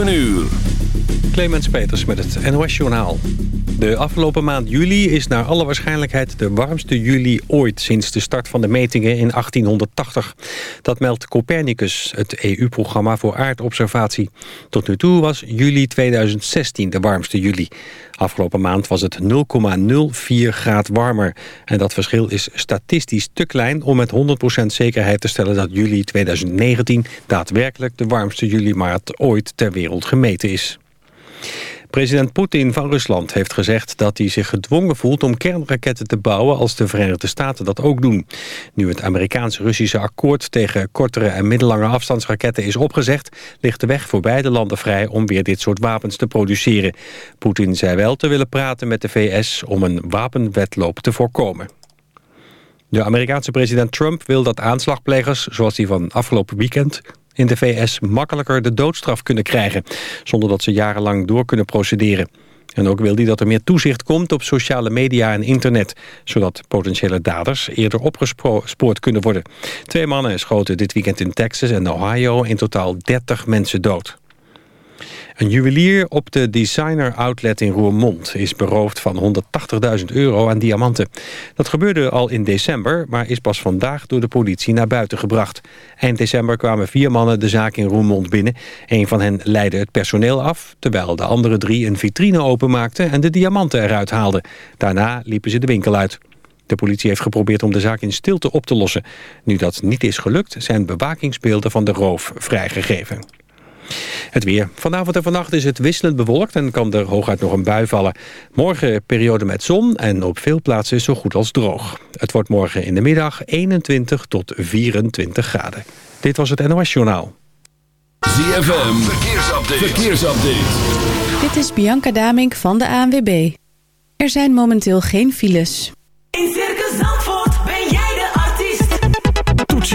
7 uur. Clemens Peters met het NOS Journaal. De afgelopen maand juli is naar alle waarschijnlijkheid de warmste juli ooit... sinds de start van de metingen in 1880. Dat meldt Copernicus, het EU-programma voor aardobservatie. Tot nu toe was juli 2016 de warmste juli. Afgelopen maand was het 0,04 graad warmer. En dat verschil is statistisch te klein om met 100% zekerheid te stellen... dat juli 2019 daadwerkelijk de warmste juli maand ooit ter wereld gemeten is. President Poetin van Rusland heeft gezegd dat hij zich gedwongen voelt om kernraketten te bouwen als de Verenigde Staten dat ook doen. Nu het Amerikaans-Russische akkoord tegen kortere en middellange afstandsraketten is opgezegd, ligt de weg voor beide landen vrij om weer dit soort wapens te produceren. Poetin zei wel te willen praten met de VS om een wapenwetloop te voorkomen. De Amerikaanse president Trump wil dat aanslagplegers, zoals die van afgelopen weekend in de VS makkelijker de doodstraf kunnen krijgen... zonder dat ze jarenlang door kunnen procederen. En ook wil hij dat er meer toezicht komt op sociale media en internet... zodat potentiële daders eerder opgespoord kunnen worden. Twee mannen schoten dit weekend in Texas en Ohio in totaal 30 mensen dood. Een juwelier op de designer outlet in Roermond is beroofd van 180.000 euro aan diamanten. Dat gebeurde al in december, maar is pas vandaag door de politie naar buiten gebracht. Eind december kwamen vier mannen de zaak in Roermond binnen. Een van hen leidde het personeel af, terwijl de andere drie een vitrine openmaakten en de diamanten eruit haalden. Daarna liepen ze de winkel uit. De politie heeft geprobeerd om de zaak in stilte op te lossen. Nu dat niet is gelukt, zijn bewakingsbeelden van de roof vrijgegeven. Het weer. Vanavond en vannacht is het wisselend bewolkt en kan er hooguit nog een bui vallen. Morgen periode met zon en op veel plaatsen zo goed als droog. Het wordt morgen in de middag 21 tot 24 graden. Dit was het NOS Journaal. ZFM, verkeersupdate. verkeersupdate. Dit is Bianca Damink van de ANWB. Er zijn momenteel geen files.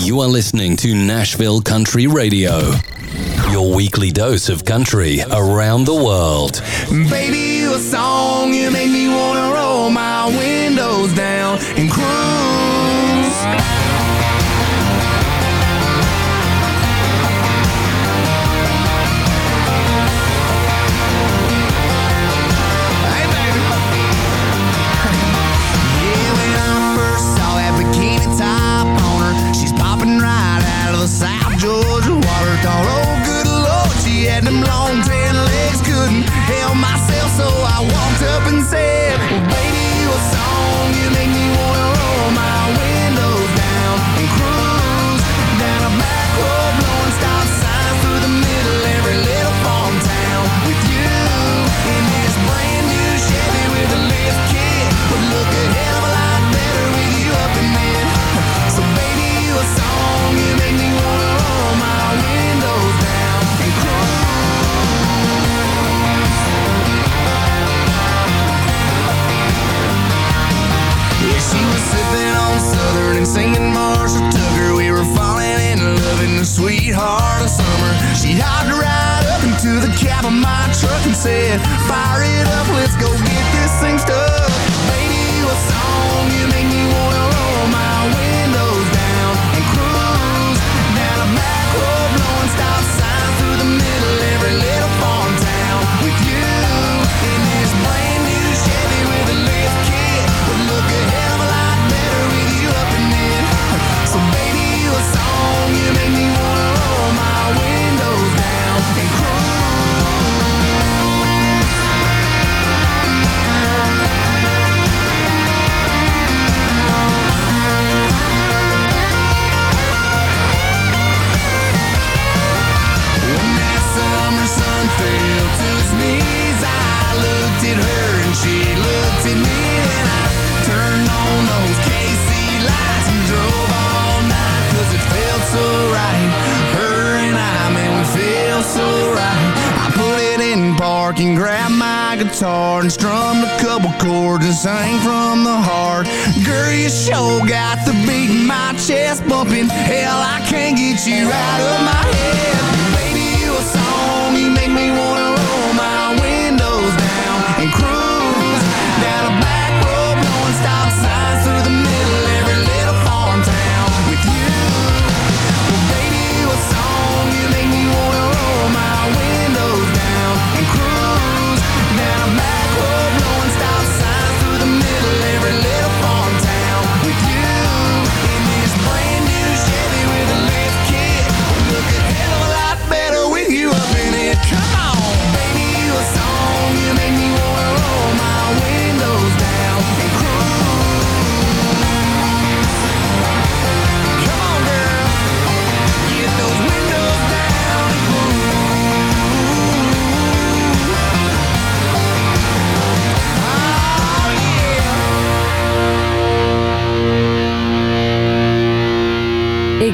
You are listening to Nashville Country Radio. Your weekly dose of country around the world. Baby, you a song, you make me wanna roll my windows down and cruise. and singing "Marshall Tucker. We were falling in love in the sweetheart of summer. She hopped right up into the cab of my truck and said, Fire it up, let's go get this thing stuck. Baby, what song you make me wanna roll my window?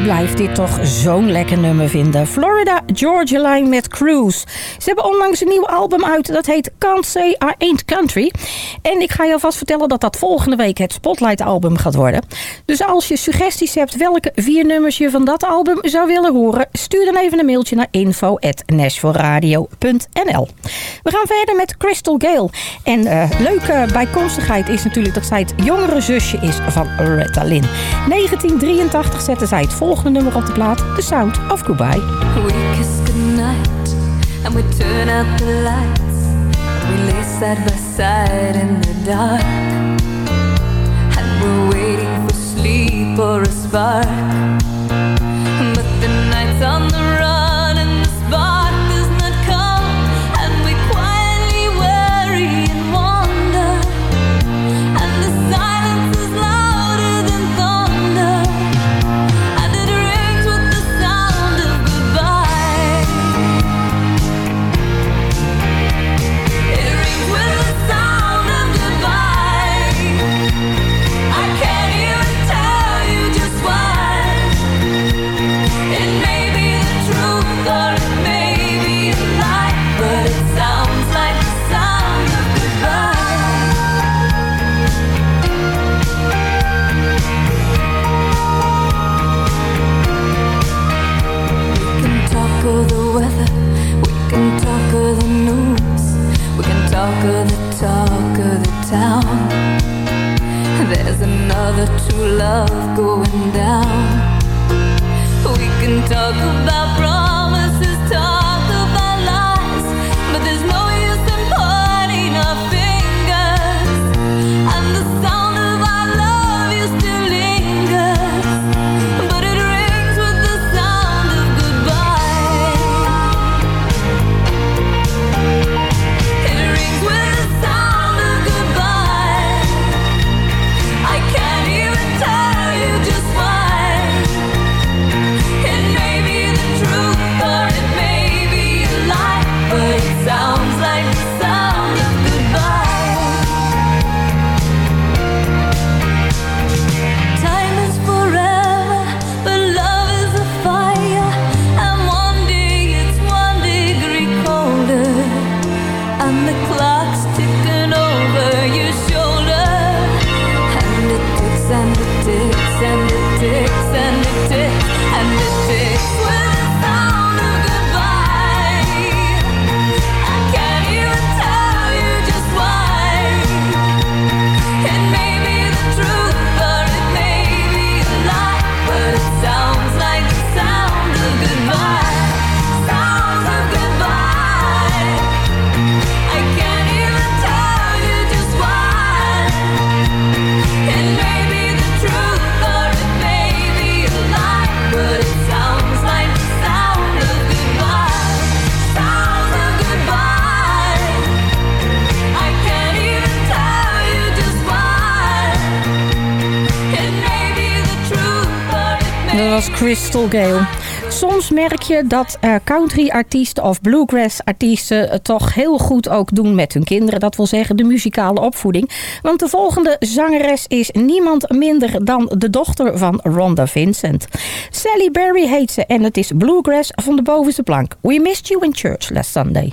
blijf dit toch zo'n lekker nummer vinden. Florida Georgia Line met Cruise. Ze hebben onlangs een nieuw album uit. Dat heet Can't Say I Ain't Country. En ik ga je alvast vertellen dat dat volgende week het Spotlight album gaat worden. Dus als je suggesties hebt welke vier nummers je van dat album zou willen horen... stuur dan even een mailtje naar info.nashvilleradio.nl We gaan verder met Crystal Gale. En uh, leuke bijkomstigheid is natuurlijk dat zij het jongere zusje is van Retta Lynn. 1983 zette zij het volgende volgende nummer op de plaat, The Sound of Goodbye. We kiss goodnight and we turn out the lights. We lay side by side in the dark. And we're waiting for sleep or a spark. But the night's on the love going down. We can talk about. Soms merk je dat uh, country-artiesten of bluegrass-artiesten het toch heel goed ook doen met hun kinderen. Dat wil zeggen de muzikale opvoeding. Want de volgende zangeres is niemand minder dan de dochter van Rhonda Vincent. Sally Berry heet ze en het is bluegrass van de bovenste plank. We missed you in church last Sunday.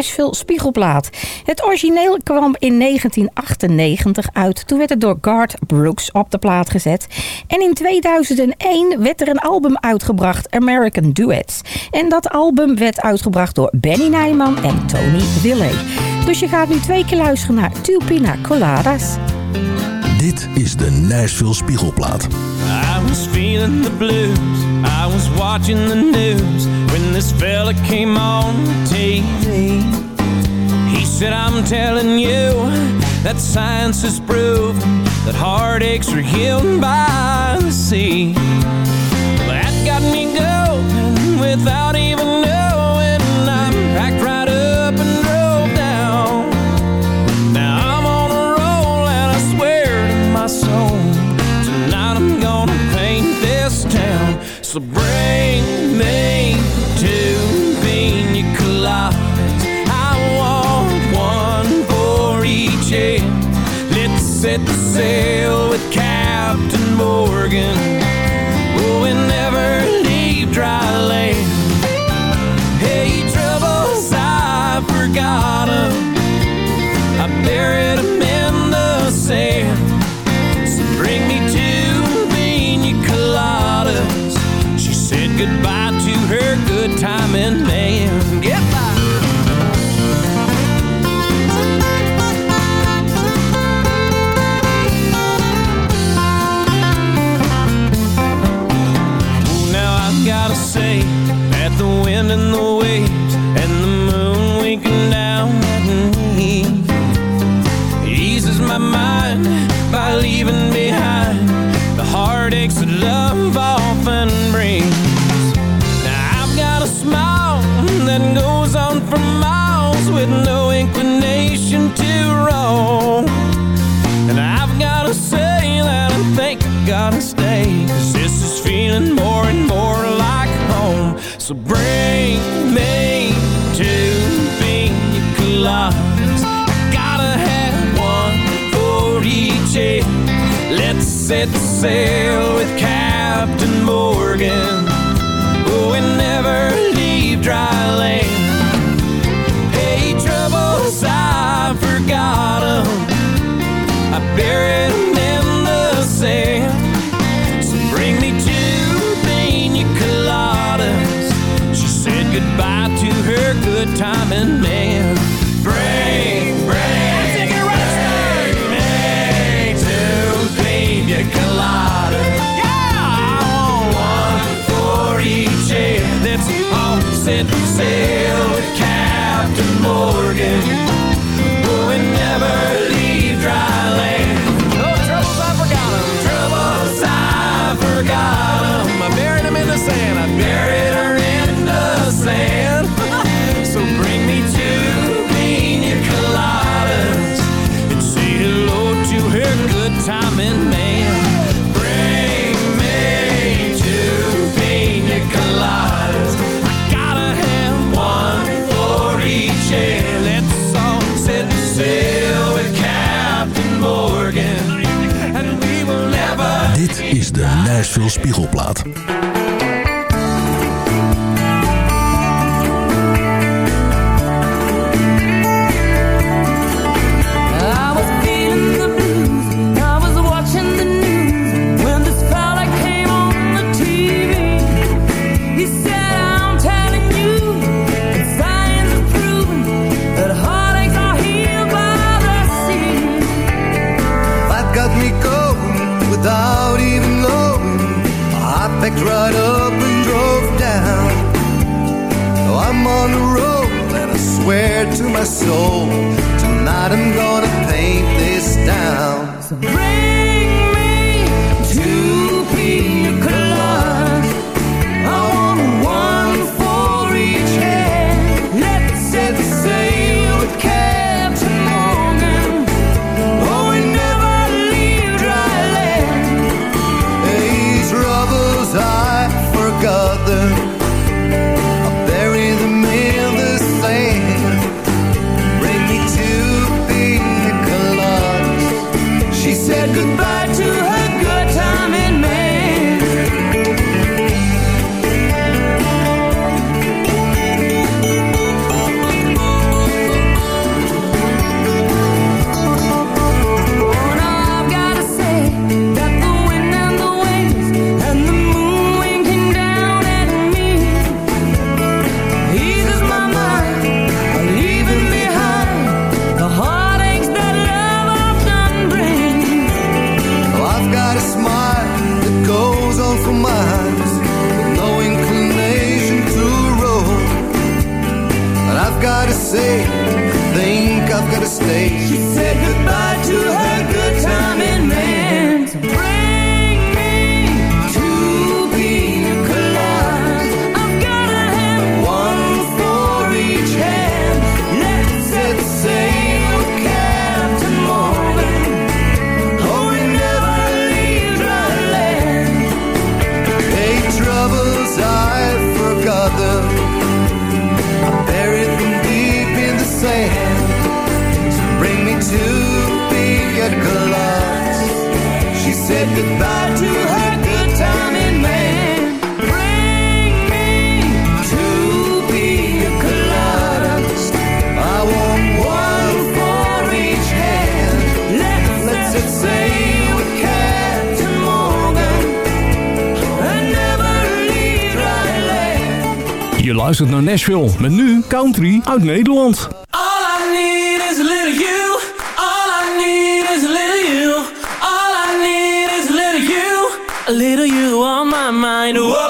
Nashville Spiegelplaat. Het origineel kwam in 1998 uit. Toen werd het door Garth Brooks op de plaat gezet. En in 2001 werd er een album uitgebracht, American Duets. En dat album werd uitgebracht door Benny Nijman en Tony Willey. Dus je gaat nu twee keer luisteren naar Two Pina Coladas. Dit is de Nashville Spiegelplaat. I was feeling the blues. I was watching the news this fella came on TV. He said, I'm telling you that science has proved that heartaches are healed by the sea. That got me going without even knowing. I packed right up and drove down. Now I'm on a roll and I swear to my soul Tonight I'm gonna paint this town So bring So bring me to pina I gotta have one for each. Let's set sail with Captain Morgan. veel spiegelplaat. to my soul. Tonight I'm gonna paint this down. luistert naar Nashville. Met nu country uit Nederland. All I need is a little you. All I need is a little you. All I need is a little you. A little you on my mind. Whoa.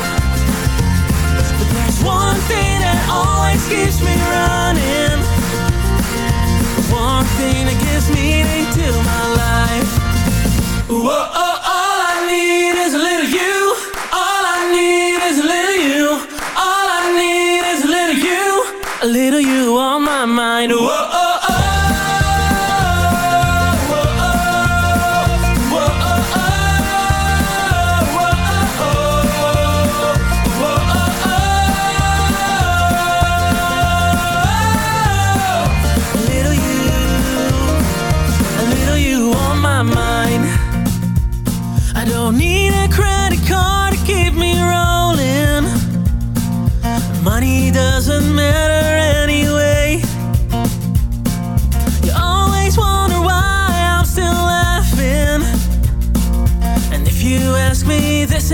Keeps me running. One thing that gives meaning to my life. Whoa, oh, all I need is a little you. All I need is a little you. All I need is a little you. A little you on my mind. Whoa,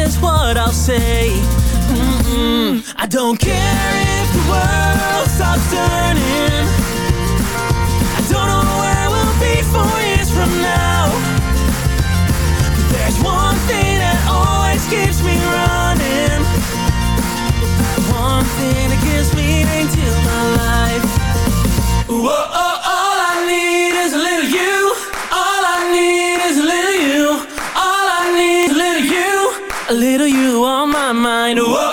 is what I'll say. Mm-mm. I don't care if the world stops turning. mine. Whoa.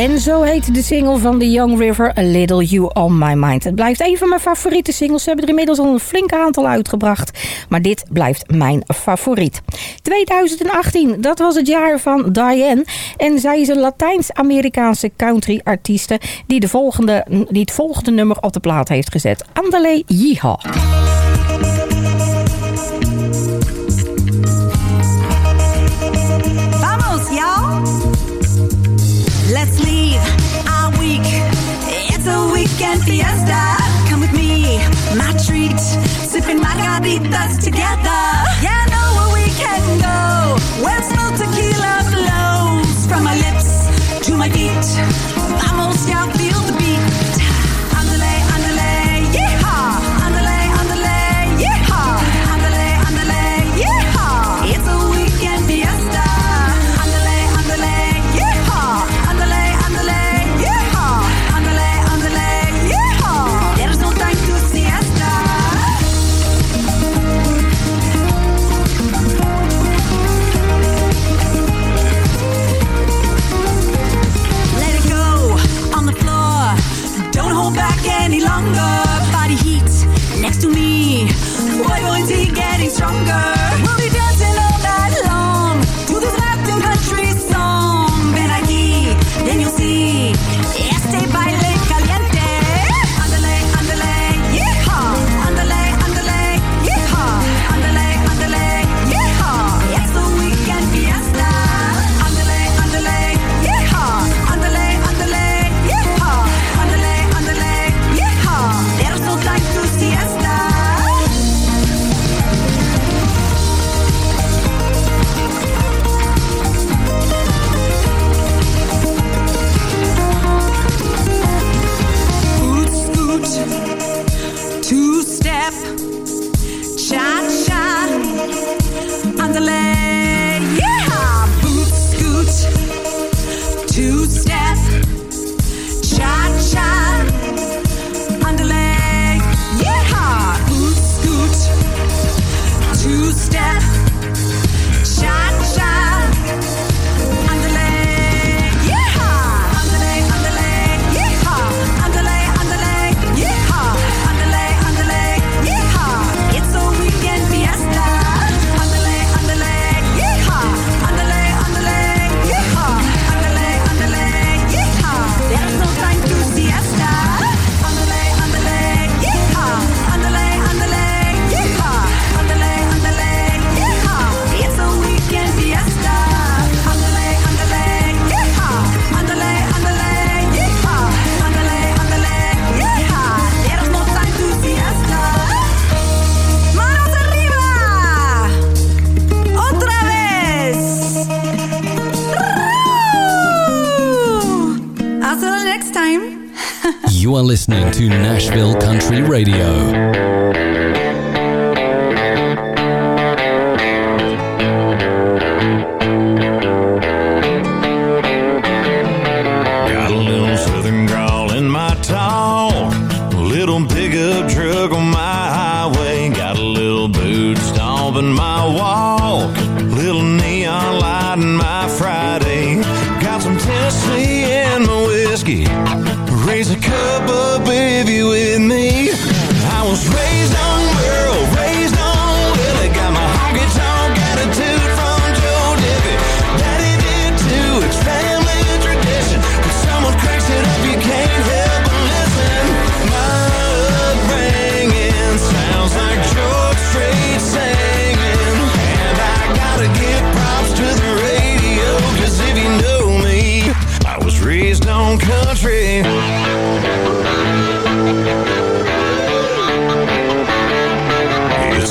En zo heet de single van The Young River, A Little You On My Mind. Het blijft een van mijn favoriete singles. Ze hebben er inmiddels al een flink aantal uitgebracht. Maar dit blijft mijn favoriet. 2018, dat was het jaar van Diane. En zij is een Latijns-Amerikaanse country-artieste... Die, de volgende, die het volgende nummer op de plaat heeft gezet. Andale Yeehaw. Weekend fiesta. Come with me, my treat. Sipping margaritas together. Yeah, I know where we can go. Where smooth tequila flows from my lips to my feet.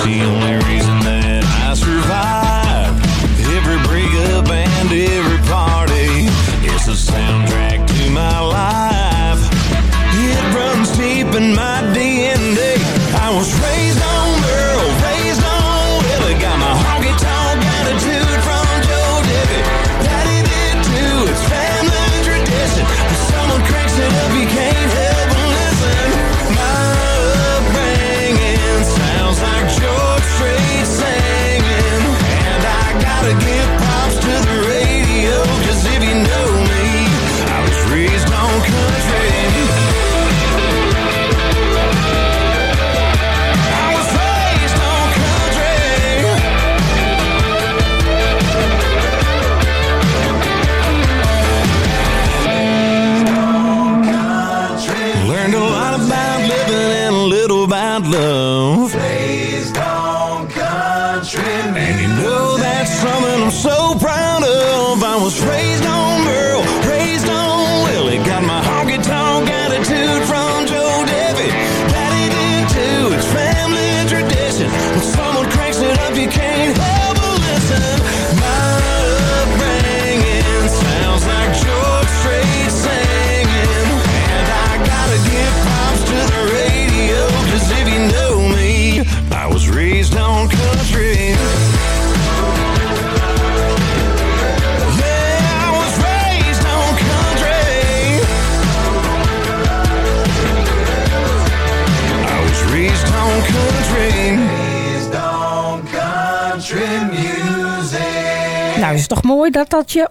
se.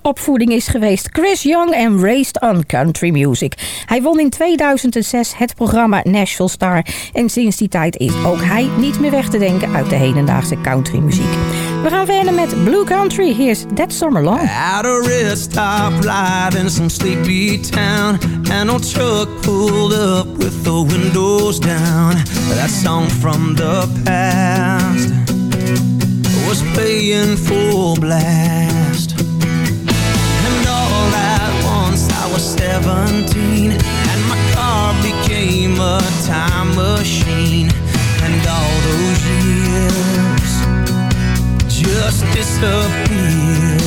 opvoeding is geweest. Chris Young en Raised on Country Music. Hij won in 2006 het programma Nashville Star. En sinds die tijd is ook hij niet meer weg te denken uit de hedendaagse country muziek. We gaan verder met Blue Country. Here's That Summer Long. A in sleepy town. Pulled up with the windows down. That song from the past was blast. was 17 And my car became a time machine. And all those years just disappeared.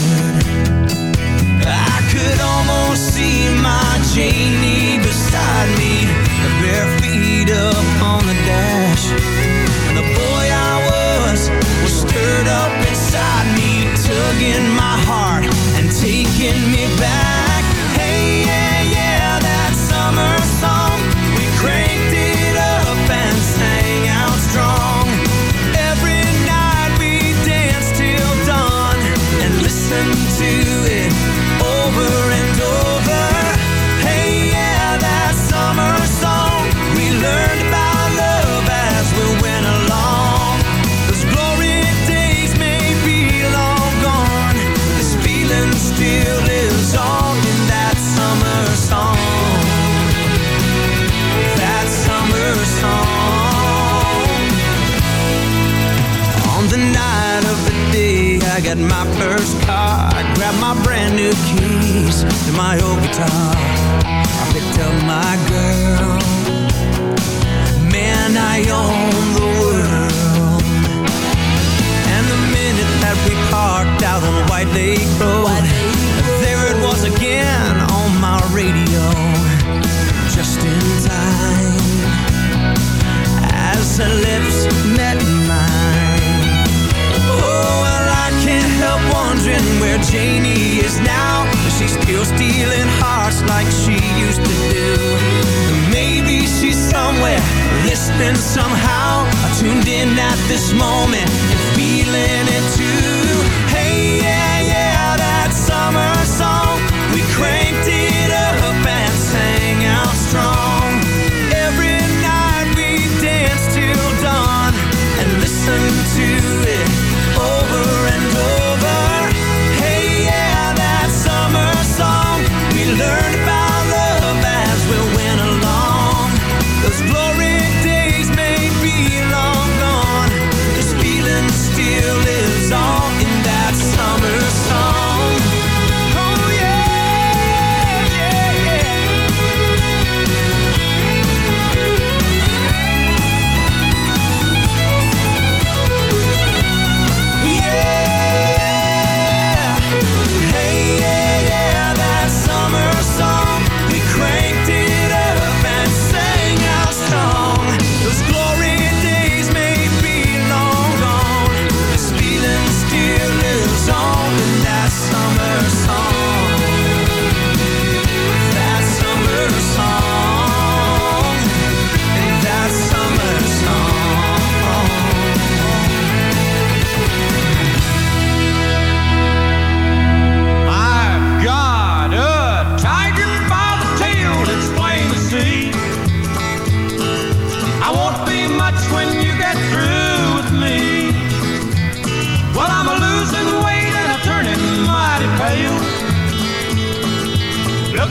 I could almost see my Janie beside me bare feet up on the dash. And the boy I was was stirred up inside me Tugging my get my first car. I grabbed my brand new keys to my old guitar. I picked up my girl.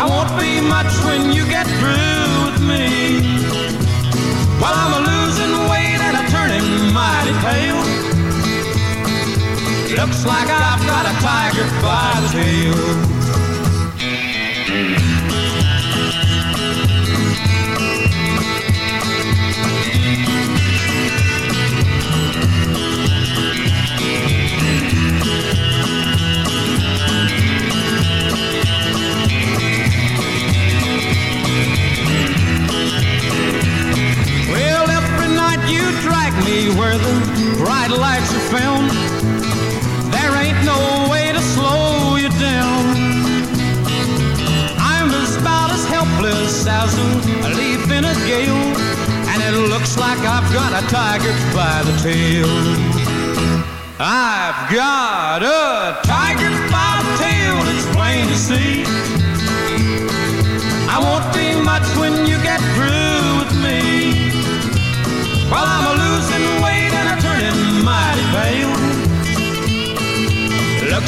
I won't be much when you get through with me. Well, I'm a losing weight and I'm turning mighty pale. Looks like I've got a tiger by the tail. Where the bright lights are found. There ain't no way to slow you down. I'm about as helpless as a leaf in a gale, and it looks like I've got a tiger by the tail. I've got a tiger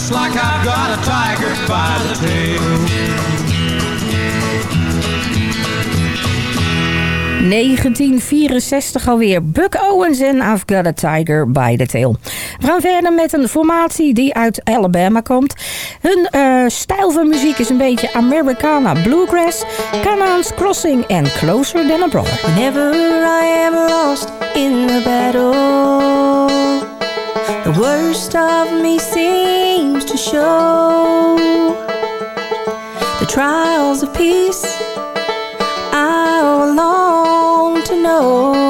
Looks like I've got a tiger by the tail. 1964 alweer. Buck Owens en I've Got a Tiger by the Tail. We gaan verder met een formatie die uit Alabama komt. Hun eh, stijl van muziek is een beetje Americana Bluegrass, Canaan's Crossing en Closer Than a Brother. Whenever I am lost in the battle, the worst of me seems to show. The trials of peace I long to know.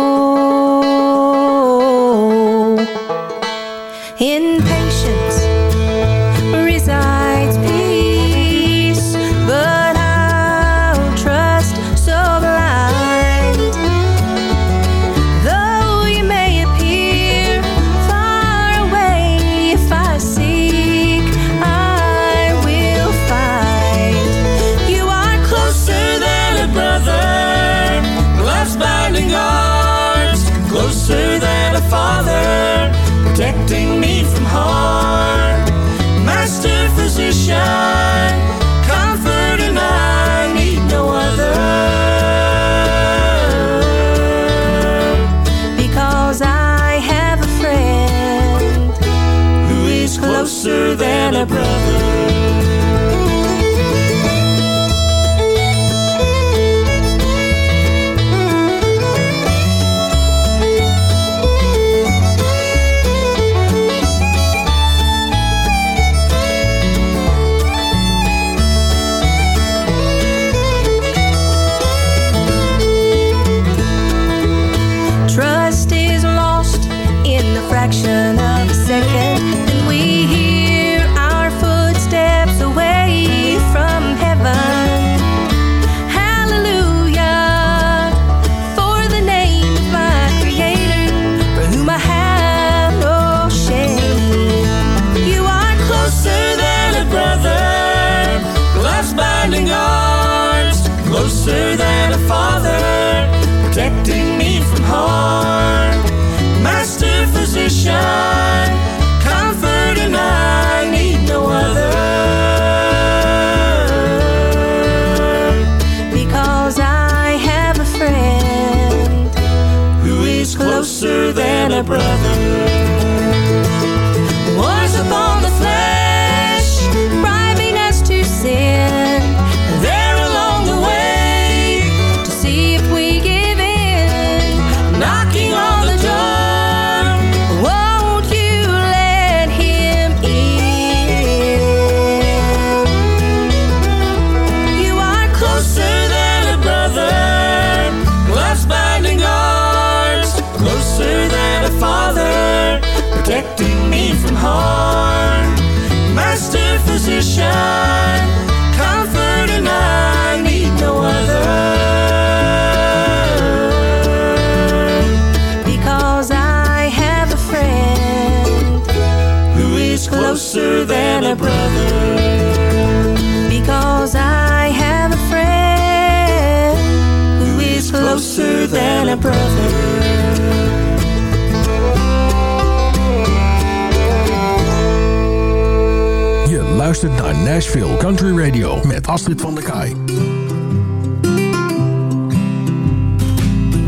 Je luistert naar Nashville Country Radio met Astrid van der Kaai.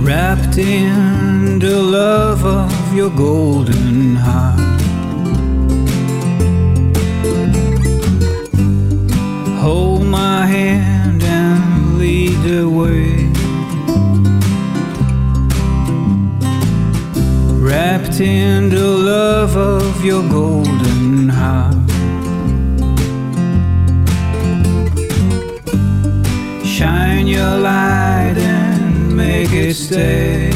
Wrapped in the love of your golden heart. Hold my hand and lead the way. Wrapped in the love of your golden heart. Your light and make it stay.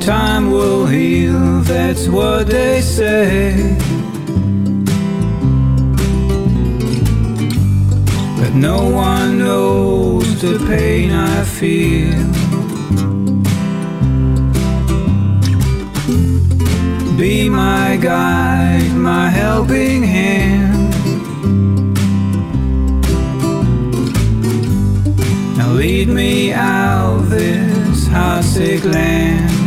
Time will heal, that's what they say. But no one knows the pain I feel. Be my guide, my helping hand. Lead me out this heartsick land.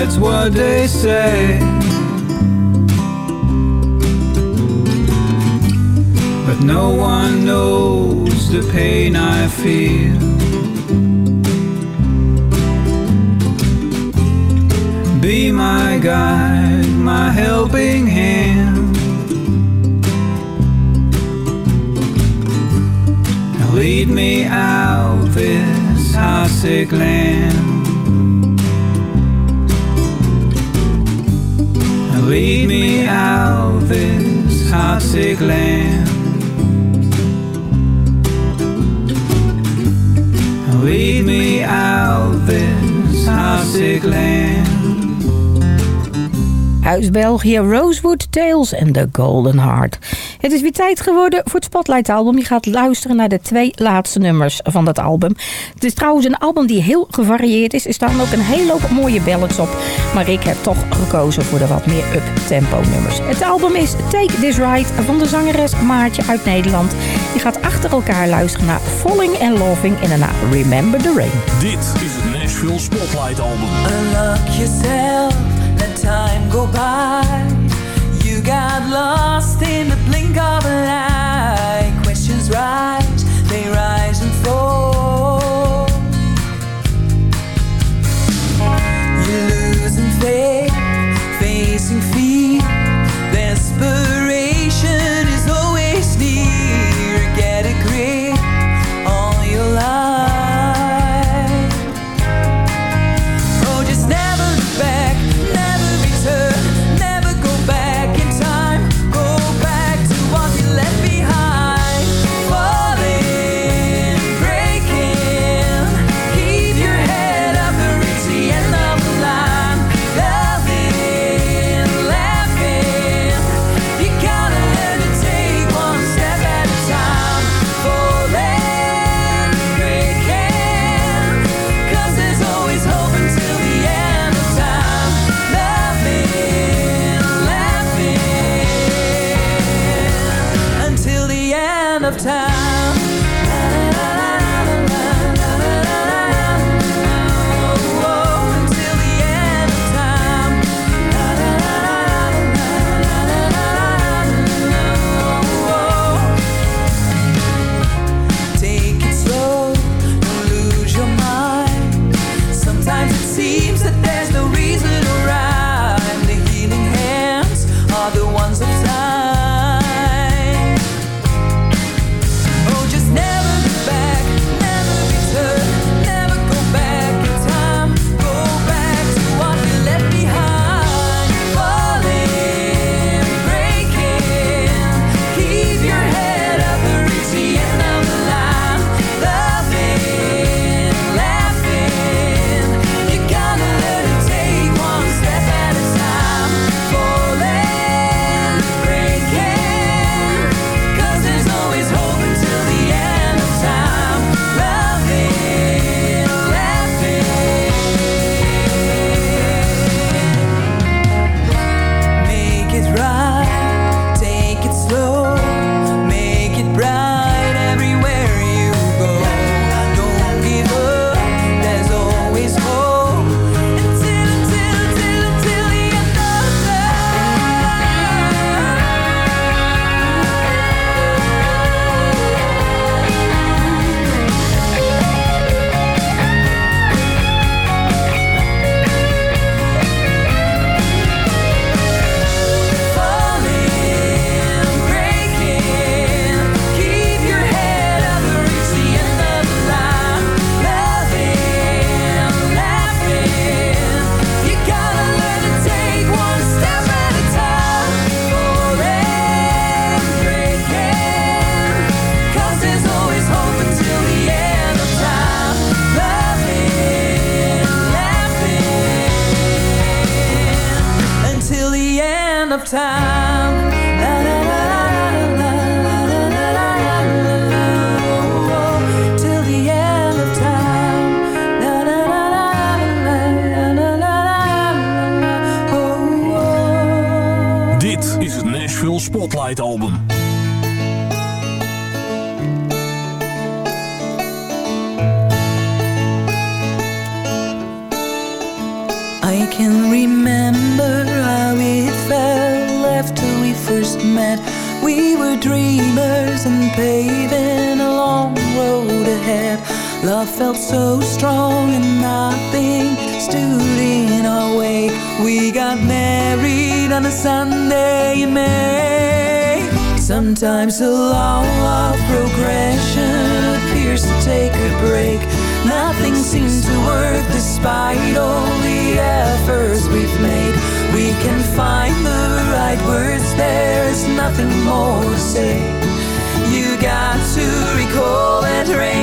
That's what they say. But no one knows the pain I feel. Be my guide, my helping hand. Lead me out this heartsick land. Lead me out this heartsick land. Lead me out this heartsick land. Uit België Rosewood Tales en The Golden Heart. Het is weer tijd geworden voor het Spotlight album. Je gaat luisteren naar de twee laatste nummers van dat album. Het is trouwens een album die heel gevarieerd is. Er staan ook een hele hoop mooie ballads op. Maar ik heb toch gekozen voor de wat meer up-tempo nummers. Het album is Take This Ride van de zangeres Maartje uit Nederland. Je gaat achter elkaar luisteren naar Falling and Loving en daarna Remember the Rain. Dit is het Nashville Spotlight album. Unlock yourself, let time go by. got lost in the blink of an eye. Questions rise, they rise. can find the right words, there's nothing more to say. You got to recall that rain.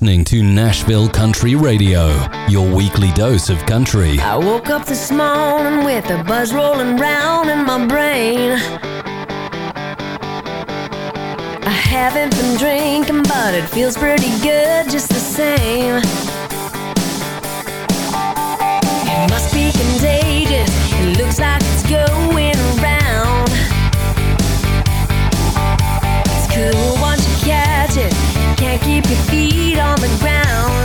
listening to Nashville Country Radio, your weekly dose of country. I woke up this morning with a buzz rolling round in my brain. I haven't been drinking, but it feels pretty good just the same. It must be contagious, it looks like it's going. keep your feet on the ground.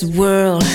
this world.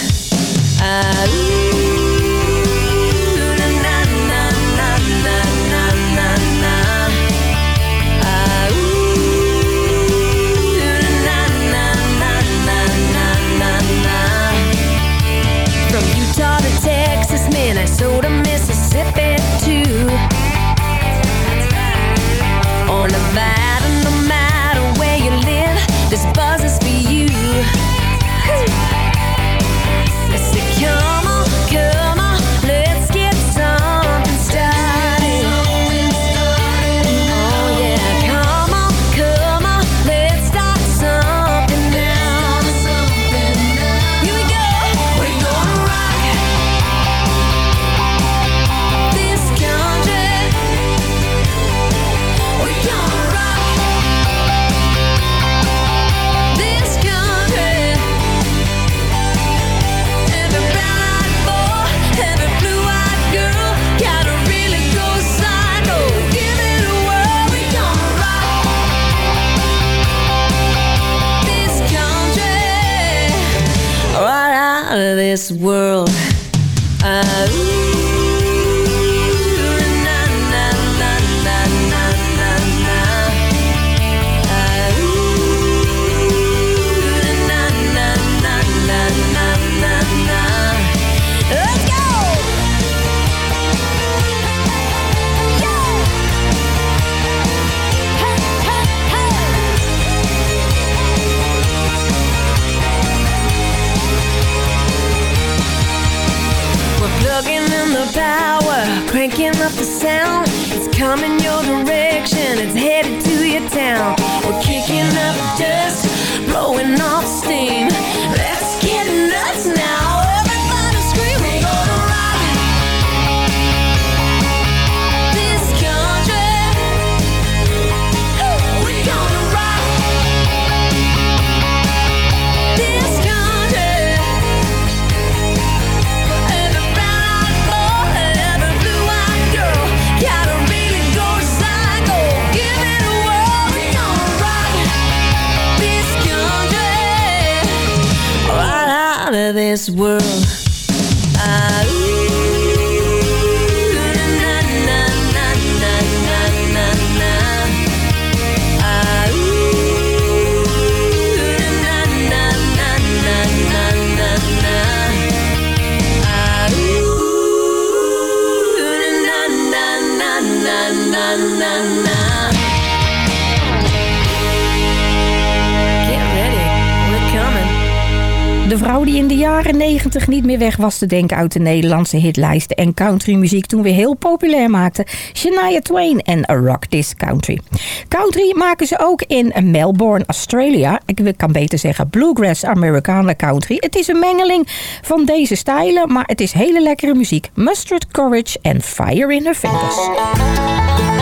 jaren 90 niet meer weg was te denken uit de Nederlandse hitlijsten en countrymuziek toen weer heel populair maakten. Shania Twain en Rock This Country. Country maken ze ook in Melbourne, Australia. Ik kan beter zeggen Bluegrass Americana Country. Het is een mengeling van deze stijlen, maar het is hele lekkere muziek. Mustard Courage en Fire in Her Fingers.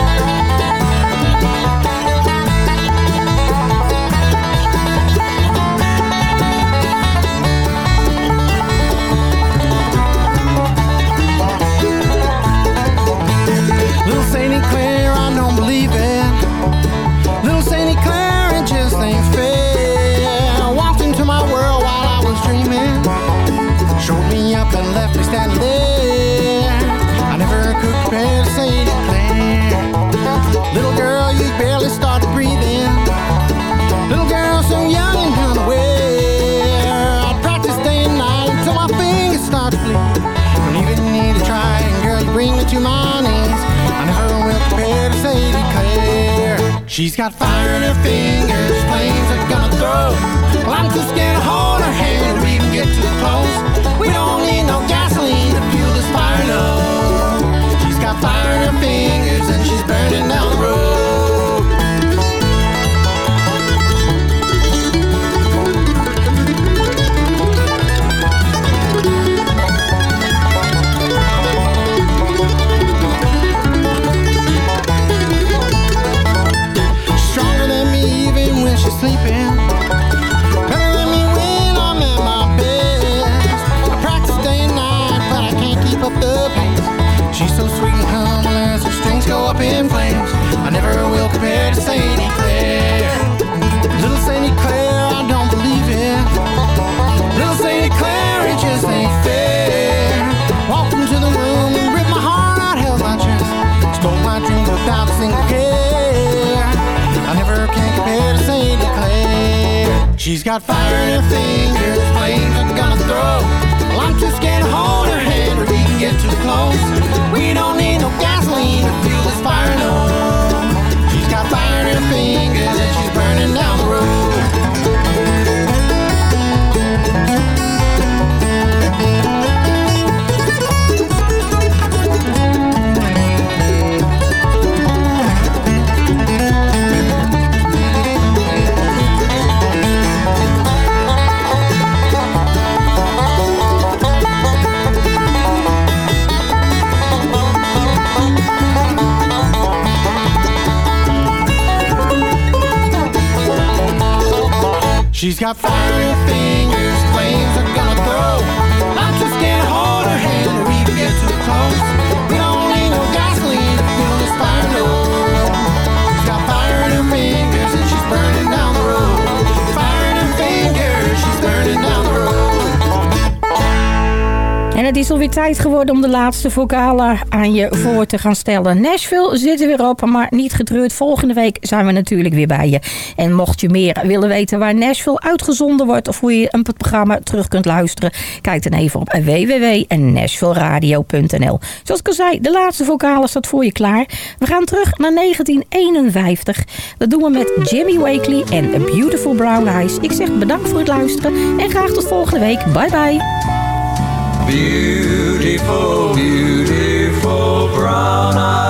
She's got fire in her fingers, flames are gonna throw. Well, I'm too scared to hold her hand or even get too close. We don't need no gasoline to fuel this fire, no. She's got fire in her fingers and she's burning down the road. She's so sweet and humble as her strings go up in flames. I never will compare to Sadie. She's got fire in her fingers, flames I'm gonna throw. Well, I'm too scared to hold her hand or even get too close. We don't need no gasoline to fuel this fire, no. She's got fire in her fingers and she's burning down the road. got five things is alweer tijd geworden om de laatste vocalen aan je voor te gaan stellen. Nashville zit er weer op, maar niet getreurd. Volgende week zijn we natuurlijk weer bij je. En mocht je meer willen weten waar Nashville uitgezonden wordt... of hoe je een programma terug kunt luisteren... kijk dan even op www.nashvilleradio.nl Zoals ik al zei, de laatste vocalen staat voor je klaar. We gaan terug naar 1951. Dat doen we met Jimmy Wakely en A Beautiful Brown Eyes. Ik zeg bedankt voor het luisteren en graag tot volgende week. Bye bye. Beautiful, beautiful brown eyes.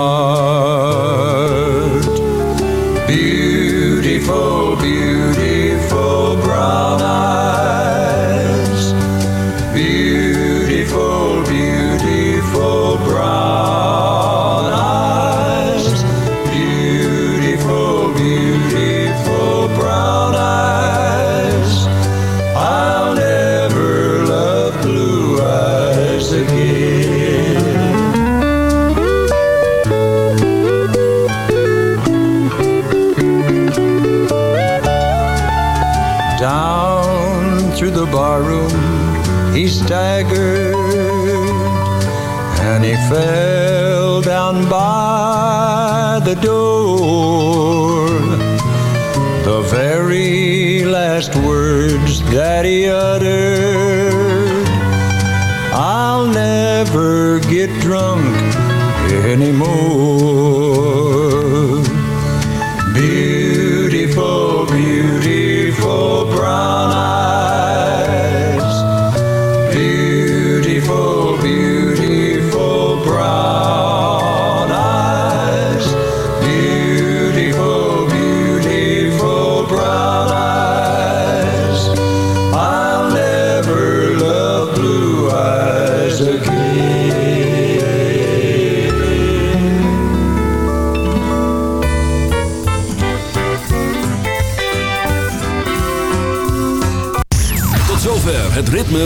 heart. Door.